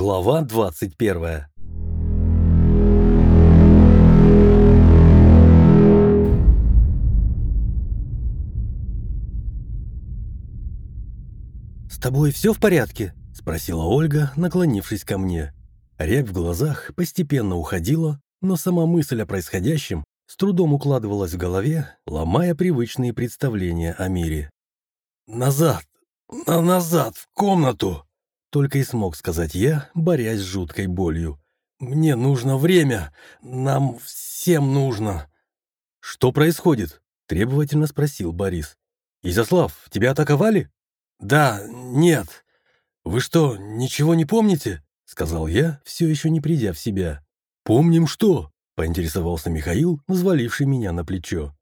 Глава 21 «С тобой все в порядке?» — спросила Ольга, наклонившись ко мне. Рябь в глазах постепенно уходила, но сама мысль о происходящем с трудом укладывалась в голове, ломая привычные представления о мире. «Назад! На назад! В комнату!» Только и смог сказать я, борясь с жуткой болью. «Мне нужно время! Нам всем нужно!» «Что происходит?» — требовательно спросил Борис. «Изяслав, тебя атаковали?» «Да, нет. Вы что, ничего не помните?» — сказал я, все еще не придя в себя. «Помним что?» — поинтересовался Михаил, взваливший меня на плечо.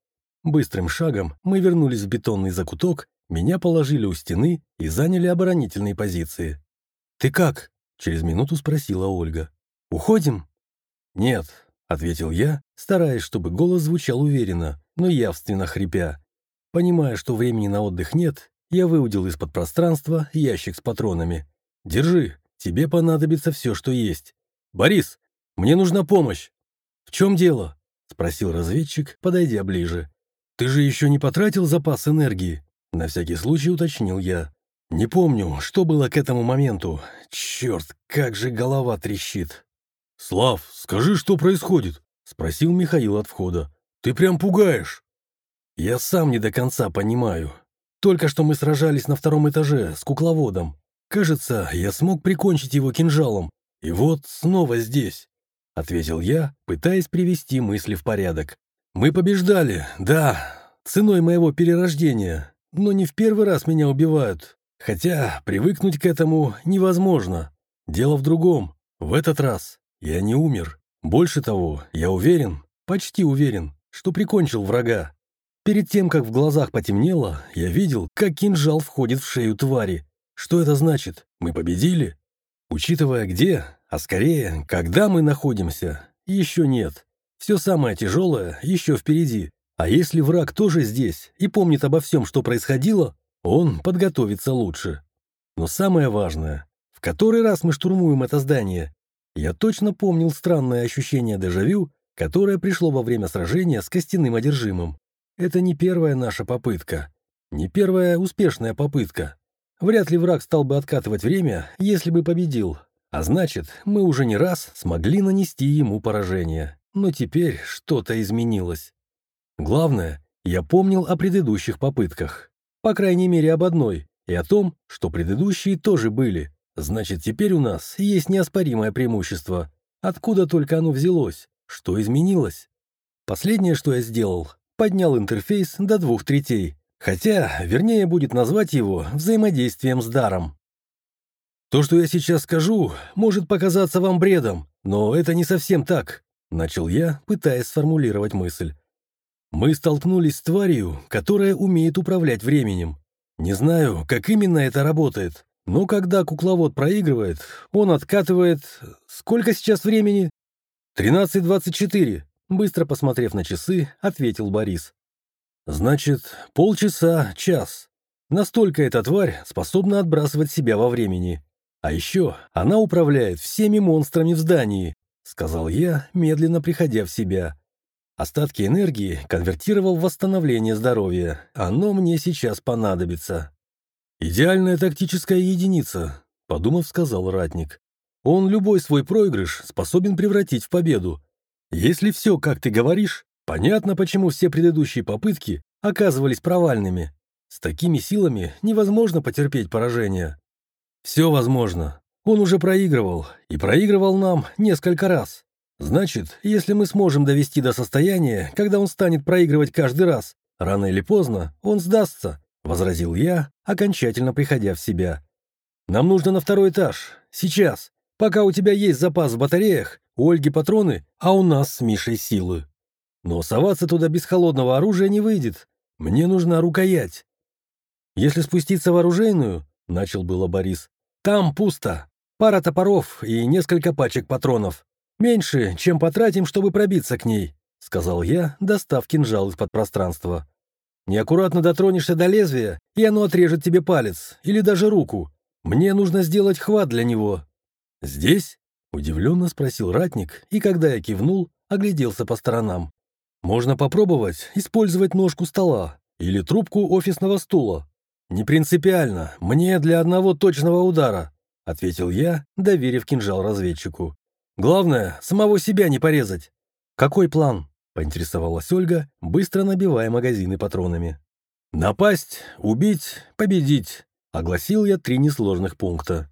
Быстрым шагом мы вернулись в бетонный закуток, меня положили у стены и заняли оборонительные позиции. «Ты как?» — через минуту спросила Ольга. «Уходим?» «Нет», — ответил я, стараясь, чтобы голос звучал уверенно, но явственно хрипя. Понимая, что времени на отдых нет, я выудил из-под пространства ящик с патронами. «Держи, тебе понадобится все, что есть. Борис, мне нужна помощь!» «В чем дело?» — спросил разведчик, подойдя ближе. «Ты же еще не потратил запас энергии?» На всякий случай уточнил я. Не помню, что было к этому моменту. Черт, как же голова трещит. «Слав, скажи, что происходит?» — спросил Михаил от входа. «Ты прям пугаешь». «Я сам не до конца понимаю. Только что мы сражались на втором этаже с кукловодом. Кажется, я смог прикончить его кинжалом. И вот снова здесь», — ответил я, пытаясь привести мысли в порядок. «Мы побеждали, да, ценой моего перерождения, но не в первый раз меня убивают. Хотя привыкнуть к этому невозможно. Дело в другом. В этот раз я не умер. Больше того, я уверен, почти уверен, что прикончил врага. Перед тем, как в глазах потемнело, я видел, как кинжал входит в шею твари. Что это значит? Мы победили? Учитывая где, а скорее, когда мы находимся, еще нет. Все самое тяжелое еще впереди. А если враг тоже здесь и помнит обо всем, что происходило, он подготовится лучше. Но самое важное, в который раз мы штурмуем это здание, я точно помнил странное ощущение дежавю, которое пришло во время сражения с костяным одержимым. Это не первая наша попытка, не первая успешная попытка. Вряд ли враг стал бы откатывать время, если бы победил. А значит, мы уже не раз смогли нанести ему поражение. Но теперь что-то изменилось. Главное, я помнил о предыдущих попытках. По крайней мере, об одной. И о том, что предыдущие тоже были. Значит, теперь у нас есть неоспоримое преимущество. Откуда только оно взялось? Что изменилось? Последнее, что я сделал, поднял интерфейс до двух третей. Хотя, вернее, будет назвать его взаимодействием с даром. То, что я сейчас скажу, может показаться вам бредом, но это не совсем так, начал я, пытаясь сформулировать мысль. Мы столкнулись с тварью, которая умеет управлять временем. Не знаю, как именно это работает, но когда кукловод проигрывает, он откатывает... Сколько сейчас времени? 13.24, быстро посмотрев на часы, ответил Борис. Значит, полчаса, час. Настолько эта тварь способна отбрасывать себя во времени. А еще она управляет всеми монстрами в здании, сказал я, медленно приходя в себя. Остатки энергии конвертировал в восстановление здоровья. Оно мне сейчас понадобится. «Идеальная тактическая единица», — подумав, сказал ратник. «Он любой свой проигрыш способен превратить в победу. Если все, как ты говоришь, понятно, почему все предыдущие попытки оказывались провальными. С такими силами невозможно потерпеть поражение. Все возможно. Он уже проигрывал, и проигрывал нам несколько раз. Значит, если мы сможем довести до состояния, когда он станет проигрывать каждый раз, рано или поздно он сдастся, возразил я, окончательно приходя в себя. Нам нужно на второй этаж. Сейчас. Пока у тебя есть запас в батареях, у Ольги патроны, а у нас с Мишей силы. Но соваться туда без холодного оружия не выйдет. Мне нужна рукоять. Если спуститься в оружейную, начал было Борис, там пусто. Пара топоров и несколько пачек патронов. «Меньше, чем потратим, чтобы пробиться к ней», — сказал я, достав кинжал из-под пространства. «Неаккуратно дотронешься до лезвия, и оно отрежет тебе палец или даже руку. Мне нужно сделать хват для него». «Здесь?» — удивленно спросил ратник, и когда я кивнул, огляделся по сторонам. «Можно попробовать использовать ножку стола или трубку офисного стула. Не принципиально, мне для одного точного удара», — ответил я, доверив кинжал разведчику. «Главное, самого себя не порезать». «Какой план?» — поинтересовалась Ольга, быстро набивая магазины патронами. «Напасть, убить, победить», — огласил я три несложных пункта.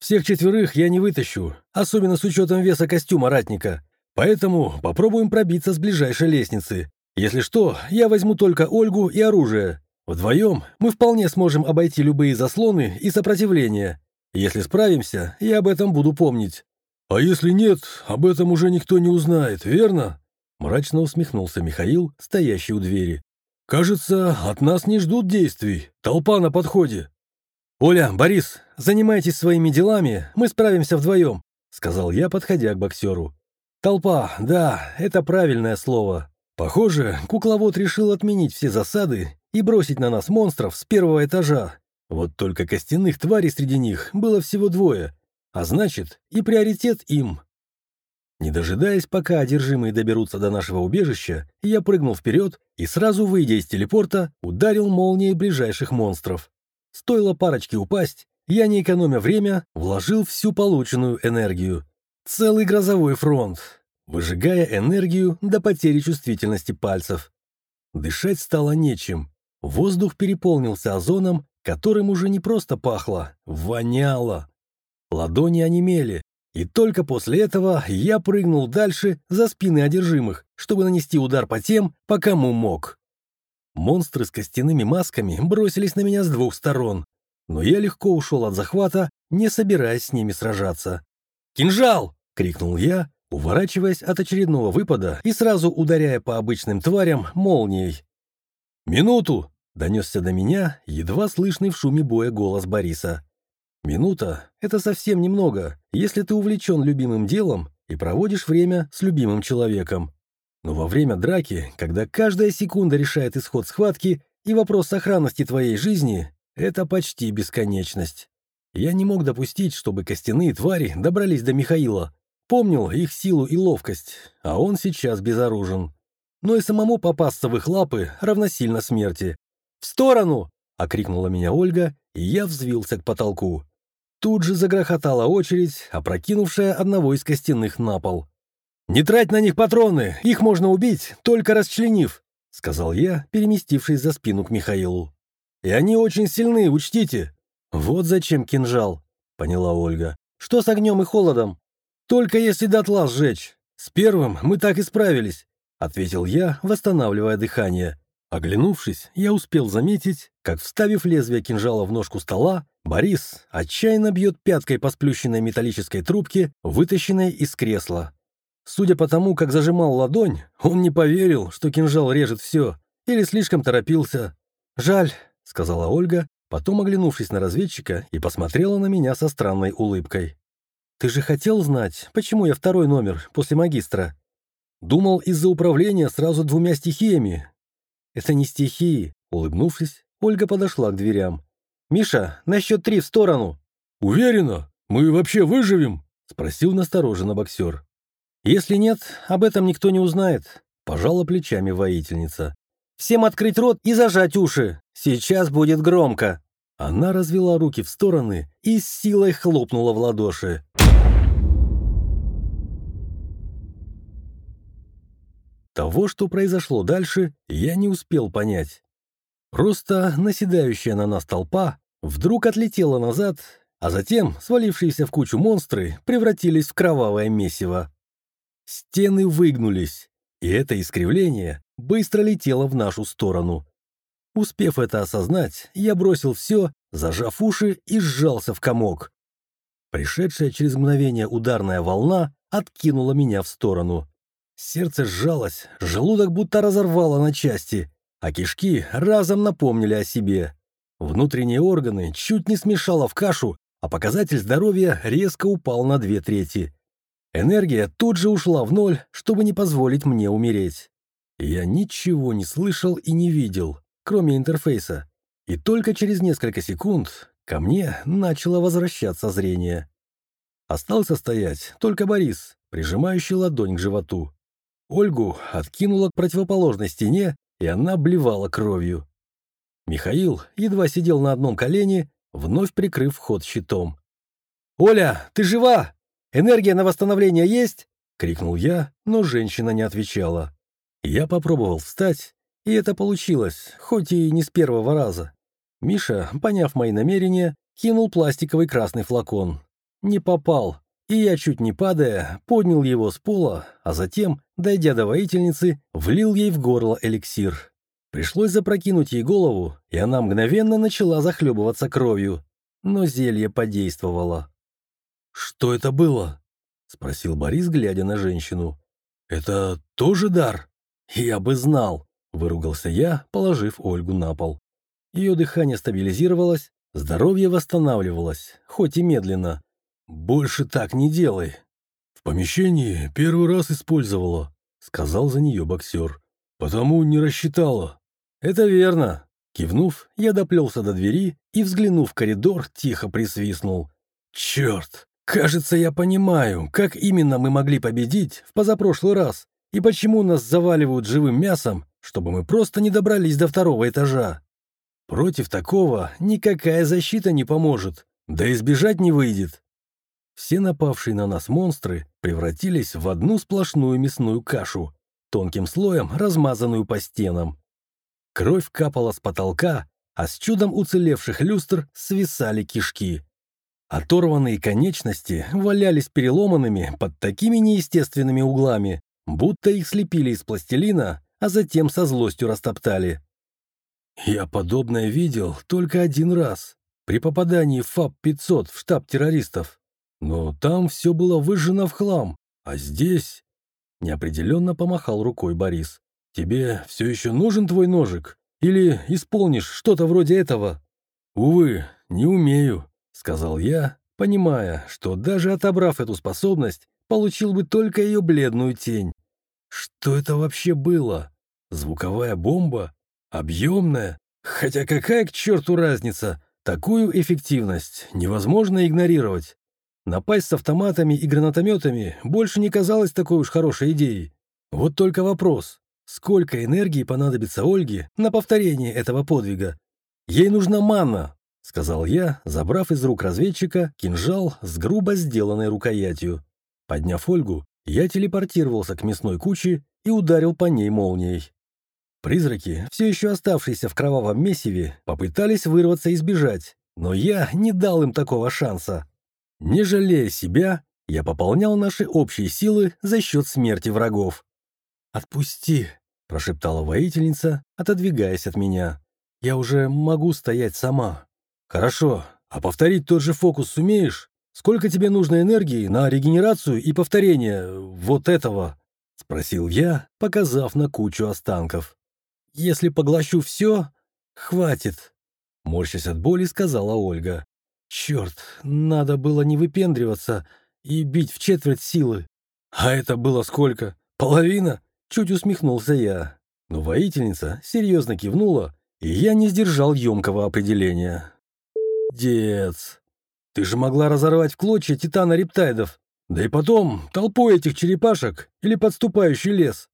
«Всех четверых я не вытащу, особенно с учетом веса костюма ратника, поэтому попробуем пробиться с ближайшей лестницы. Если что, я возьму только Ольгу и оружие. Вдвоем мы вполне сможем обойти любые заслоны и сопротивления. Если справимся, я об этом буду помнить». «А если нет, об этом уже никто не узнает, верно?» Мрачно усмехнулся Михаил, стоящий у двери. «Кажется, от нас не ждут действий. Толпа на подходе». «Оля, Борис, занимайтесь своими делами, мы справимся вдвоем», сказал я, подходя к боксеру. «Толпа, да, это правильное слово. Похоже, кукловод решил отменить все засады и бросить на нас монстров с первого этажа. Вот только костяных тварей среди них было всего двое, а значит, и приоритет им. Не дожидаясь, пока одержимые доберутся до нашего убежища, я прыгнул вперед и сразу, выйдя из телепорта, ударил молнией ближайших монстров. Стоило парочке упасть, я, не экономя время, вложил всю полученную энергию. Целый грозовой фронт, выжигая энергию до потери чувствительности пальцев. Дышать стало нечем. Воздух переполнился озоном, которым уже не просто пахло, воняло. Ладони онемели, и только после этого я прыгнул дальше за спины одержимых, чтобы нанести удар по тем, по кому мог. Монстры с костяными масками бросились на меня с двух сторон, но я легко ушел от захвата, не собираясь с ними сражаться. «Кинжал!» — крикнул я, уворачиваясь от очередного выпада и сразу ударяя по обычным тварям молнией. «Минуту!» — донесся до меня едва слышный в шуме боя голос Бориса. Минута — это совсем немного, если ты увлечен любимым делом и проводишь время с любимым человеком. Но во время драки, когда каждая секунда решает исход схватки и вопрос сохранности твоей жизни, это почти бесконечность. Я не мог допустить, чтобы костяные твари добрались до Михаила. Помнил их силу и ловкость, а он сейчас безоружен. Но и самому попасться в их лапы равносильно смерти. «В сторону!» — окрикнула меня Ольга, и я взвился к потолку. Тут же загрохотала очередь, опрокинувшая одного из костяных на пол. «Не трать на них патроны, их можно убить, только расчленив», — сказал я, переместившись за спину к Михаилу. «И они очень сильны, учтите». «Вот зачем кинжал», — поняла Ольга. «Что с огнем и холодом?» «Только если дотла сжечь. С первым мы так и справились», — ответил я, восстанавливая дыхание. Оглянувшись, я успел заметить, как, вставив лезвие кинжала в ножку стола, Борис отчаянно бьет пяткой по сплющенной металлической трубке, вытащенной из кресла. Судя по тому, как зажимал ладонь, он не поверил, что кинжал режет все, или слишком торопился. «Жаль», — сказала Ольга, потом оглянувшись на разведчика и посмотрела на меня со странной улыбкой. «Ты же хотел знать, почему я второй номер после магистра?» «Думал, из-за управления сразу двумя стихиями, «Это не стихии», — улыбнувшись, Ольга подошла к дверям. «Миша, на счет три в сторону!» «Уверена? Мы вообще выживем?» — спросил настороженно боксер. «Если нет, об этом никто не узнает», — пожала плечами воительница. «Всем открыть рот и зажать уши! Сейчас будет громко!» Она развела руки в стороны и с силой хлопнула в ладоши. Того, что произошло дальше, я не успел понять. Просто наседающая на нас толпа вдруг отлетела назад, а затем свалившиеся в кучу монстры превратились в кровавое месиво. Стены выгнулись, и это искривление быстро летело в нашу сторону. Успев это осознать, я бросил все, зажав уши и сжался в комок. Пришедшая через мгновение ударная волна откинула меня в сторону. Сердце сжалось, желудок будто разорвало на части, а кишки разом напомнили о себе. Внутренние органы чуть не смешало в кашу, а показатель здоровья резко упал на две трети. Энергия тут же ушла в ноль, чтобы не позволить мне умереть. Я ничего не слышал и не видел, кроме интерфейса. И только через несколько секунд ко мне начало возвращаться зрение. Остался стоять только Борис, прижимающий ладонь к животу. Ольгу откинула к противоположной стене, и она блевала кровью. Михаил едва сидел на одном колене, вновь прикрыв вход щитом. «Оля, ты жива? Энергия на восстановление есть?» — крикнул я, но женщина не отвечала. Я попробовал встать, и это получилось, хоть и не с первого раза. Миша, поняв мои намерения, кинул пластиковый красный флакон. Не попал, и я, чуть не падая, поднял его с пола, а затем, дойдя до воительницы, влил ей в горло эликсир. Пришлось запрокинуть ей голову, и она мгновенно начала захлебываться кровью. Но зелье подействовало. «Что это было?» — спросил Борис, глядя на женщину. «Это тоже дар?» «Я бы знал», — выругался я, положив Ольгу на пол. Ее дыхание стабилизировалось, здоровье восстанавливалось, хоть и медленно. «Больше так не делай». «В помещении первый раз использовала», — сказал за нее боксер. «Потому не рассчитала». «Это верно». Кивнув, я доплелся до двери и, взглянув в коридор, тихо присвистнул. «Черт! Кажется, я понимаю, как именно мы могли победить в позапрошлый раз и почему нас заваливают живым мясом, чтобы мы просто не добрались до второго этажа. Против такого никакая защита не поможет, да и сбежать не выйдет. Все напавшие на нас монстры превратились в одну сплошную мясную кашу, тонким слоем размазанную по стенам. Кровь капала с потолка, а с чудом уцелевших люстр свисали кишки. Оторванные конечности валялись переломанными под такими неестественными углами, будто их слепили из пластилина, а затем со злостью растоптали. Я подобное видел только один раз, при попадании в ФАП-500 в штаб террористов. Но там все было выжжено в хлам, а здесь... Неопределенно помахал рукой Борис. «Тебе все еще нужен твой ножик? Или исполнишь что-то вроде этого?» «Увы, не умею», — сказал я, понимая, что даже отобрав эту способность, получил бы только ее бледную тень. Что это вообще было? Звуковая бомба? Объемная? Хотя какая к черту разница? Такую эффективность невозможно игнорировать. Напасть с автоматами и гранатометами больше не казалось такой уж хорошей идеей. Вот только вопрос, сколько энергии понадобится Ольге на повторение этого подвига? Ей нужна манна, сказал я, забрав из рук разведчика кинжал с грубо сделанной рукоятью. Подняв Ольгу, я телепортировался к мясной куче и ударил по ней молнией. Призраки, все еще оставшиеся в кровавом месиве, попытались вырваться и сбежать, но я не дал им такого шанса. Не жалея себя, я пополнял наши общие силы за счет смерти врагов. «Отпусти», — прошептала воительница, отодвигаясь от меня. «Я уже могу стоять сама». «Хорошо, а повторить тот же фокус сумеешь? Сколько тебе нужно энергии на регенерацию и повторение вот этого?» — спросил я, показав на кучу останков. «Если поглощу все, хватит», — морщась от боли, сказала Ольга. Черт, надо было не выпендриваться и бить в четверть силы. А это было сколько? Половина? Чуть усмехнулся я. Но воительница серьезно кивнула, и я не сдержал емкого определения. Дец, ты же могла разорвать в клочья титана рептайдов. Да и потом толпой этих черепашек или подступающий лес.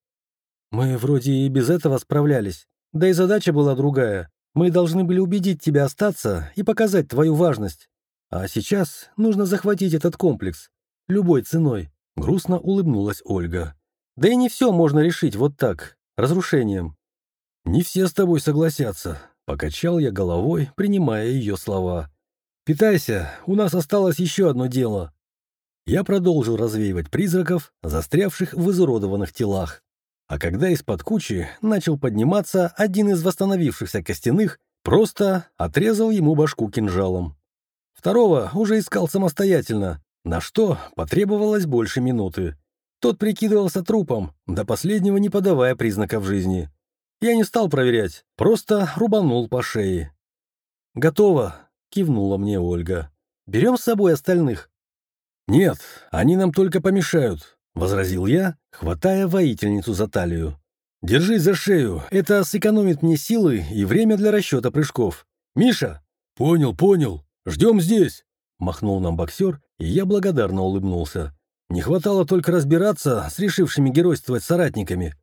Мы вроде и без этого справлялись. Да и задача была другая. Мы должны были убедить тебя остаться и показать твою важность. А сейчас нужно захватить этот комплекс. Любой ценой. Грустно улыбнулась Ольга. Да и не все можно решить вот так, разрушением. Не все с тобой согласятся. Покачал я головой, принимая ее слова. «Питайся, у нас осталось еще одно дело». Я продолжил развеивать призраков, застрявших в изуродованных телах. А когда из-под кучи начал подниматься один из восстановившихся костяных, просто отрезал ему башку кинжалом. Второго уже искал самостоятельно, на что потребовалось больше минуты. Тот прикидывался трупом, до последнего не подавая признаков жизни. Я не стал проверять, просто рубанул по шее. «Готово», — кивнула мне Ольга. «Берем с собой остальных». «Нет, они нам только помешают», — возразил я, хватая воительницу за талию. «Держись за шею, это сэкономит мне силы и время для расчета прыжков. Миша!» «Понял, понял. Ждем здесь. махнул нам боксер, и я благодарно улыбнулся. Не хватало только разбираться с решившими геройствовать соратниками.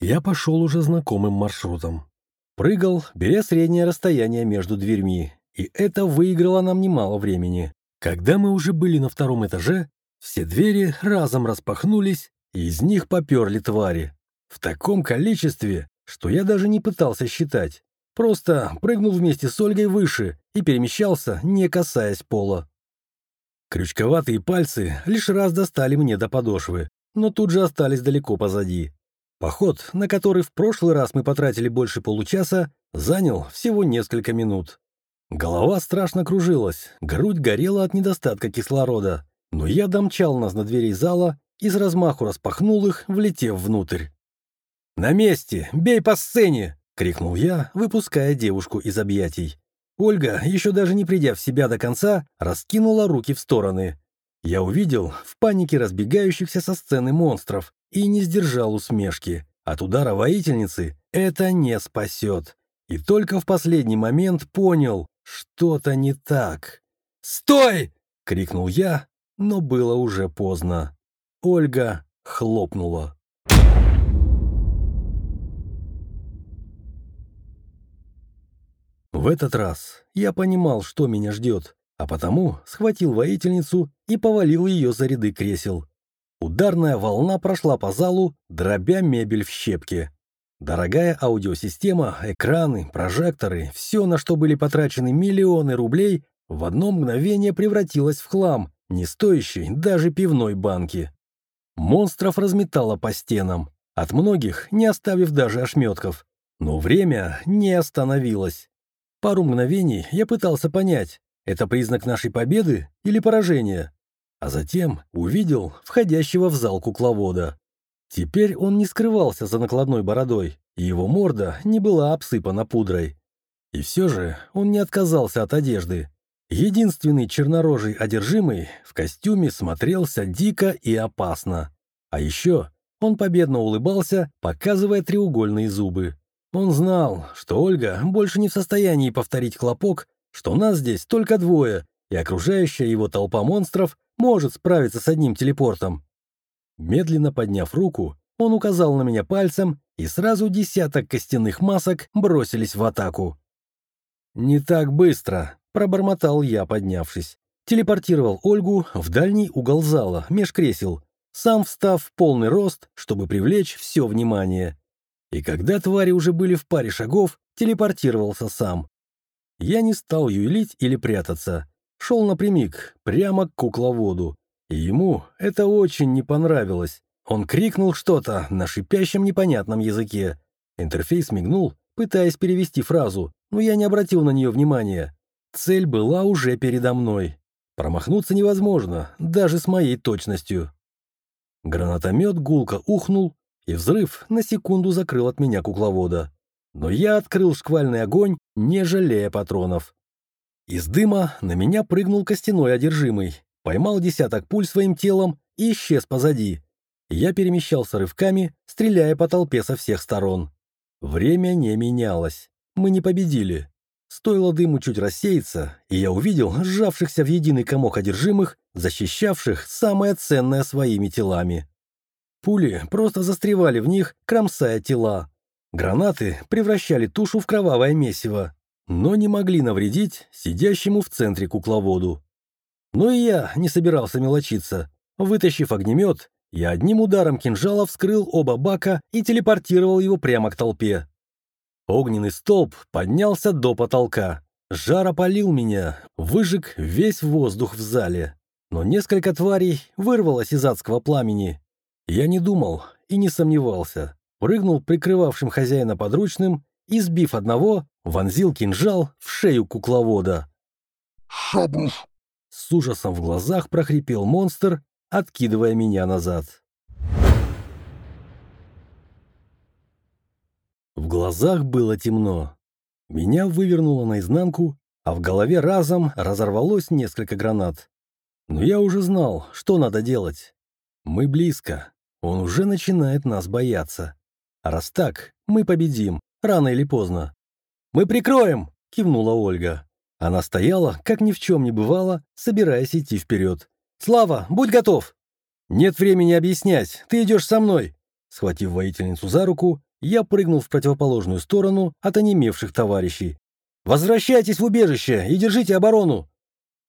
Я пошел уже знакомым маршрутом. Прыгал, беря среднее расстояние между дверьми, и это выиграло нам немало времени. Когда мы уже были на втором этаже, все двери разом распахнулись, и из них поперли твари. В таком количестве, что я даже не пытался считать. Просто прыгнул вместе с Ольгой выше и перемещался, не касаясь пола. Крючковатые пальцы лишь раз достали мне до подошвы, но тут же остались далеко позади. Поход, на который в прошлый раз мы потратили больше получаса, занял всего несколько минут. Голова страшно кружилась, грудь горела от недостатка кислорода, но я домчал нас на двери зала и с размаху распахнул их, влетев внутрь. «На месте! Бей по сцене!» — крикнул я, выпуская девушку из объятий. Ольга, еще даже не придя в себя до конца, раскинула руки в стороны. Я увидел в панике разбегающихся со сцены монстров и не сдержал усмешки. От удара воительницы это не спасет. И только в последний момент понял, что-то не так. «Стой!» — крикнул я, но было уже поздно. Ольга хлопнула. В этот раз я понимал, что меня ждет, а потому схватил воительницу и повалил ее за ряды кресел. Ударная волна прошла по залу, дробя мебель в щепки. Дорогая аудиосистема, экраны, прожекторы, все, на что были потрачены миллионы рублей, в одно мгновение превратилось в хлам, не стоящий даже пивной банки. Монстров разметало по стенам, от многих не оставив даже ошметков. Но время не остановилось. Пару мгновений я пытался понять, это признак нашей победы или поражения. А затем увидел входящего в зал кукловода. Теперь он не скрывался за накладной бородой, и его морда не была обсыпана пудрой. И все же он не отказался от одежды. Единственный чернорожий одержимый в костюме смотрелся дико и опасно. А еще он победно улыбался, показывая треугольные зубы. Он знал, что Ольга больше не в состоянии повторить хлопок, что нас здесь только двое, и окружающая его толпа монстров может справиться с одним телепортом. Медленно подняв руку, он указал на меня пальцем, и сразу десяток костяных масок бросились в атаку. «Не так быстро», — пробормотал я, поднявшись. Телепортировал Ольгу в дальний угол зала, меж кресел, сам встав в полный рост, чтобы привлечь все внимание. И когда твари уже были в паре шагов, телепортировался сам. Я не стал юлить или прятаться. Шел напрямик, прямо к кукловоду. И ему это очень не понравилось. Он крикнул что-то на шипящем непонятном языке. Интерфейс мигнул, пытаясь перевести фразу, но я не обратил на нее внимания. Цель была уже передо мной. Промахнуться невозможно, даже с моей точностью. Гранатомет гулко ухнул, и взрыв на секунду закрыл от меня кукловода. Но я открыл шквальный огонь, не жалея патронов. Из дыма на меня прыгнул костяной одержимый, поймал десяток пуль своим телом и исчез позади. Я перемещался рывками, стреляя по толпе со всех сторон. Время не менялось. Мы не победили. Стоило дыму чуть рассеяться, и я увидел сжавшихся в единый комок одержимых, защищавших самое ценное своими телами. Пули просто застревали в них, кромсая тела. Гранаты превращали тушу в кровавое месиво, но не могли навредить сидящему в центре кукловоду. Но и я не собирался мелочиться. Вытащив огнемет, я одним ударом кинжала вскрыл оба бака и телепортировал его прямо к толпе. Огненный столб поднялся до потолка. Жар опалил меня, выжег весь воздух в зале. Но несколько тварей вырвалось из адского пламени, я не думал и не сомневался. Прыгнул прикрывавшим хозяина подручным и, сбив одного, вонзил кинжал в шею кукловода. «Шабуш!» С ужасом в глазах прохрипел монстр, откидывая меня назад. В глазах было темно. Меня вывернуло наизнанку, а в голове разом разорвалось несколько гранат. Но я уже знал, что надо делать. Мы близко. Он уже начинает нас бояться. А раз так, мы победим, рано или поздно. «Мы прикроем!» — кивнула Ольга. Она стояла, как ни в чем не бывало, собираясь идти вперед. «Слава, будь готов!» «Нет времени объяснять, ты идешь со мной!» Схватив воительницу за руку, я прыгнул в противоположную сторону от онемевших товарищей. «Возвращайтесь в убежище и держите оборону!»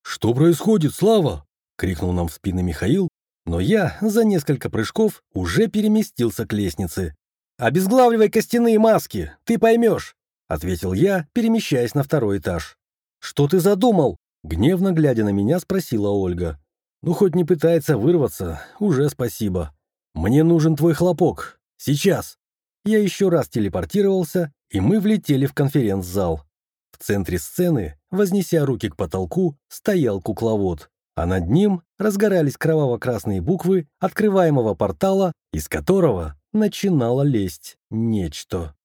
«Что происходит, Слава?» — крикнул нам в спины Михаил, но я за несколько прыжков уже переместился к лестнице. «Обезглавливай костяные маски, ты поймешь!» — ответил я, перемещаясь на второй этаж. «Что ты задумал?» — гневно глядя на меня, спросила Ольга. «Ну, хоть не пытается вырваться, уже спасибо. Мне нужен твой хлопок. Сейчас!» Я еще раз телепортировался, и мы влетели в конференц-зал. В центре сцены, вознеся руки к потолку, стоял кукловод, а над ним разгорались кроваво-красные буквы открываемого портала, из которого начинало лезть нечто.